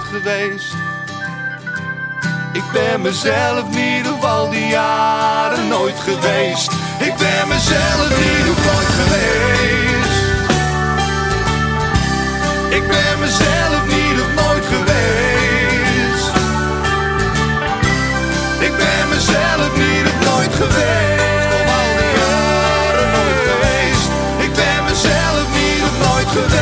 Geweest. Ik ben mezelf niet op al die jaren nooit geweest. Ik ben mezelf niet op nooit geweest. Ik ben mezelf niet op nooit geweest. Ik ben mezelf niet op nooit geweest. Al. Ik ben mezelf niet op nooit geweest.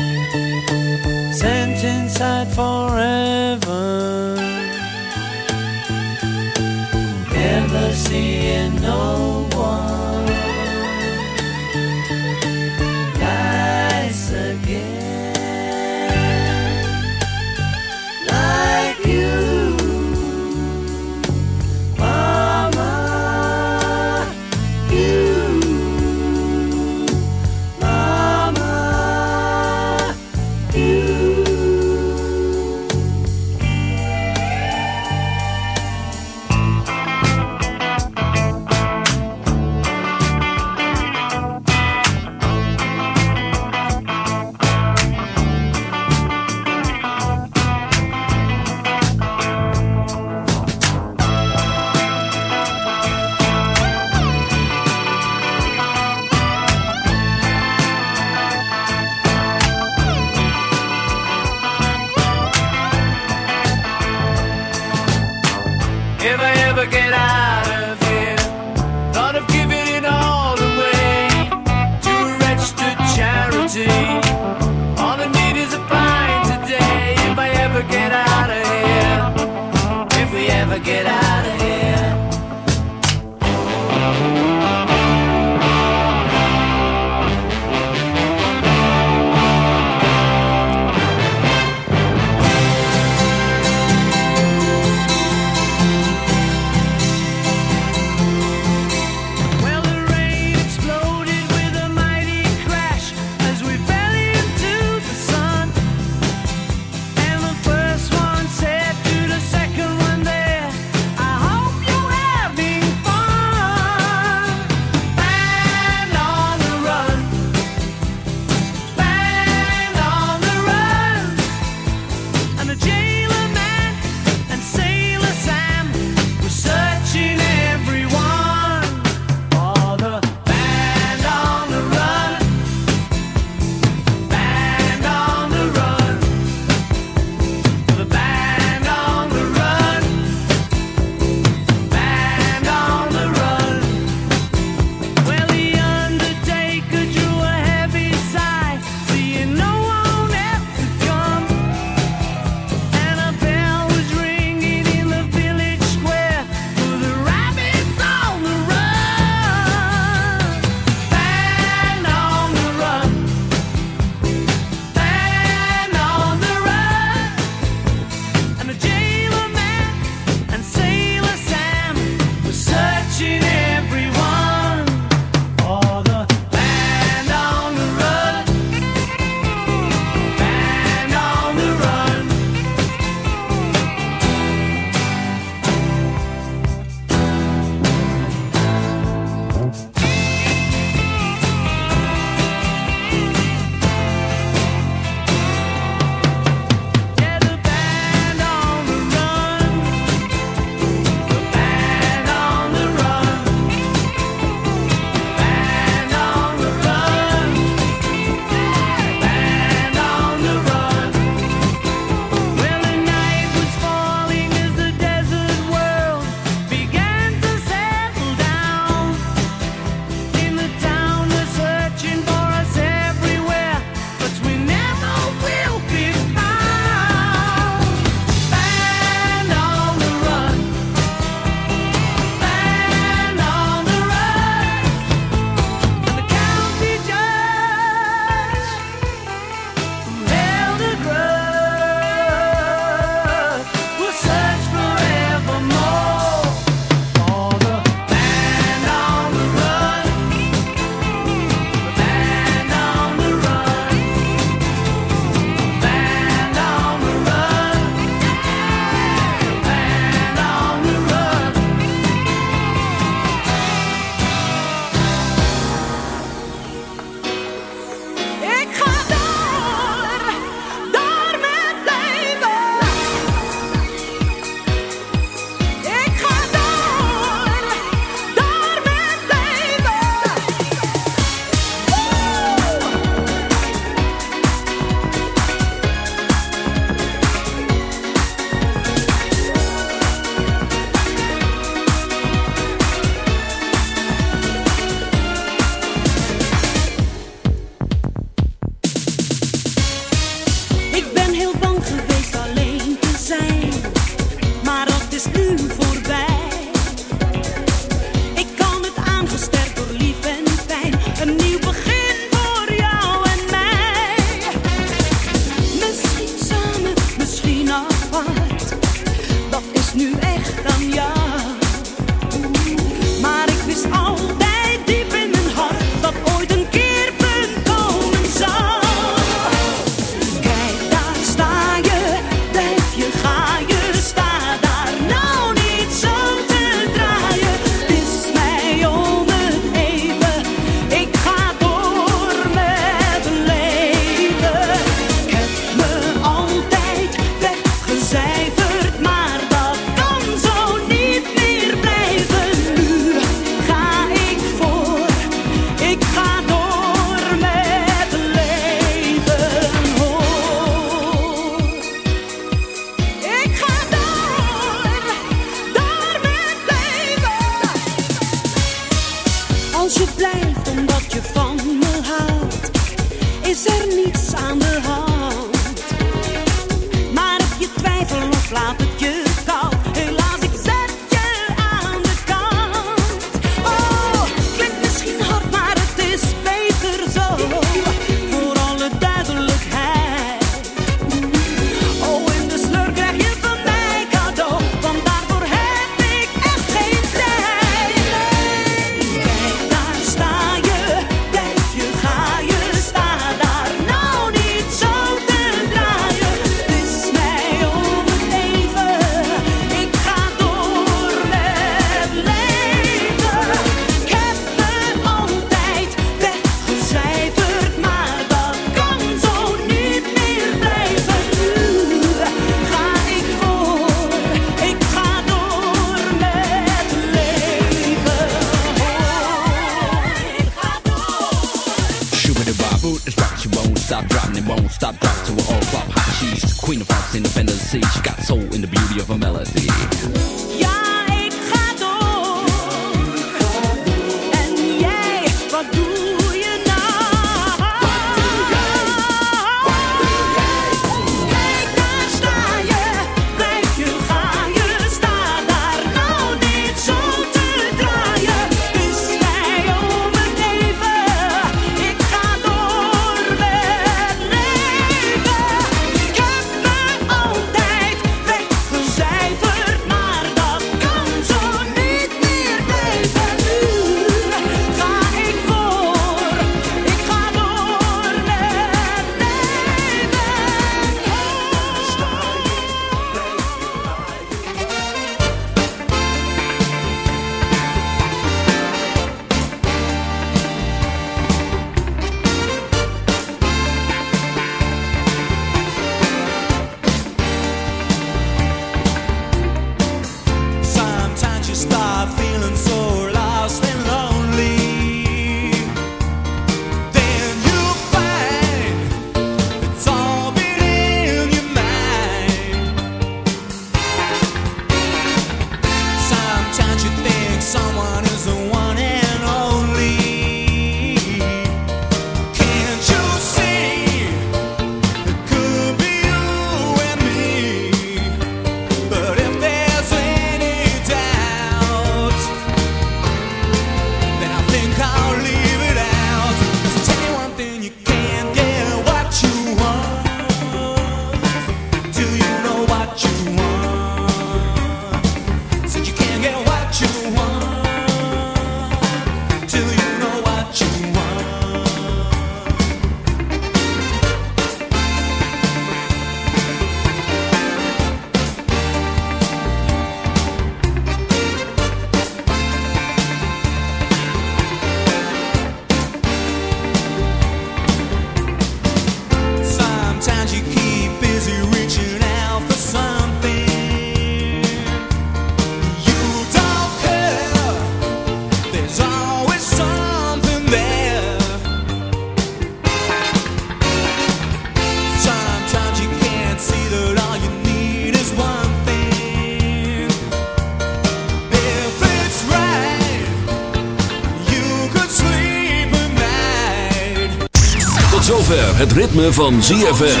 Het ritme van ZFM.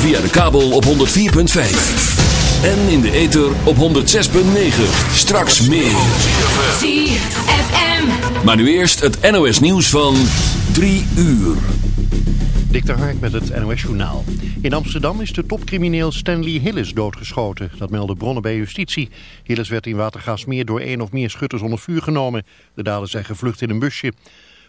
Via de kabel op 104.5. En in de ether op 106.9. Straks meer. ZFM. Maar nu eerst het NOS nieuws van 3 uur. Dik de Hark met het NOS Journaal. In Amsterdam is de topcrimineel Stanley Hillis doodgeschoten. Dat melden bronnen bij justitie. Hillis werd in Watergaasmeer door één of meer schutters onder vuur genomen. De daders zijn gevlucht in een busje.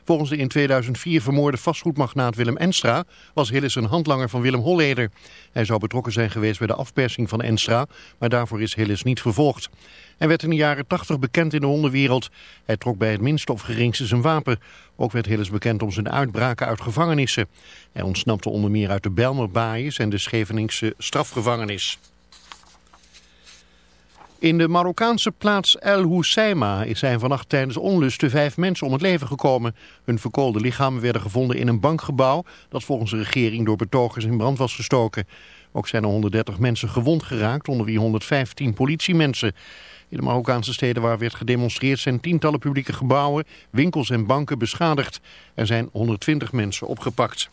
Volgens de in 2004 vermoorde vastgoedmagnaat Willem Enstra was Hillis een handlanger van Willem Holleder. Hij zou betrokken zijn geweest bij de afpersing van Enstra, maar daarvoor is Hillis niet vervolgd. Hij werd in de jaren 80 bekend in de hondenwereld. Hij trok bij het minste of geringste zijn wapen. Ook werd Hillis bekend om zijn uitbraken uit gevangenissen. Hij ontsnapte onder meer uit de Belmerbaaiers en de Scheveningse strafgevangenis. In de Marokkaanse plaats El Hoceima zijn vannacht tijdens onlusten vijf mensen om het leven gekomen. Hun verkoolde lichamen werden gevonden in een bankgebouw dat volgens de regering door betogers in brand was gestoken. Ook zijn er 130 mensen gewond geraakt, onder wie 115 politiemensen. In de Marokkaanse steden waar werd gedemonstreerd zijn tientallen publieke gebouwen, winkels en banken beschadigd. Er zijn 120 mensen opgepakt.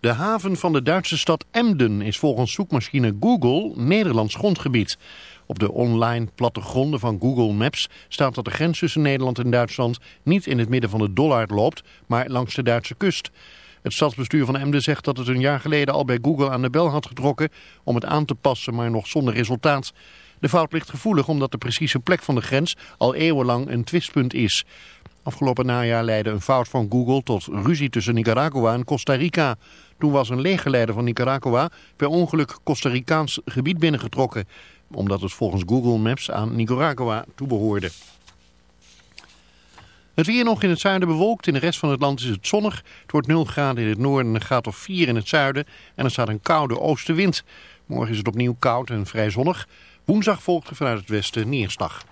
De haven van de Duitse stad Emden is volgens zoekmachine Google Nederlands grondgebied. Op de online plattegronden van Google Maps staat dat de grens tussen Nederland en Duitsland niet in het midden van de Dollard loopt, maar langs de Duitse kust. Het stadsbestuur van Emden zegt dat het een jaar geleden al bij Google aan de bel had getrokken om het aan te passen, maar nog zonder resultaat. De fout ligt gevoelig omdat de precieze plek van de grens al eeuwenlang een twistpunt is. Afgelopen najaar leidde een fout van Google tot ruzie tussen Nicaragua en Costa Rica. Toen was een legerleider van Nicaragua per ongeluk Costa Ricaans gebied binnengetrokken, omdat het volgens Google Maps aan Nicaragua toebehoorde. Het weer nog in het zuiden bewolkt. In de rest van het land is het zonnig. Het wordt 0 graden in het noorden en een graad of 4 in het zuiden. En er staat een koude oostenwind. Morgen is het opnieuw koud en vrij zonnig. Woensdag volgt er vanuit het westen neerslag.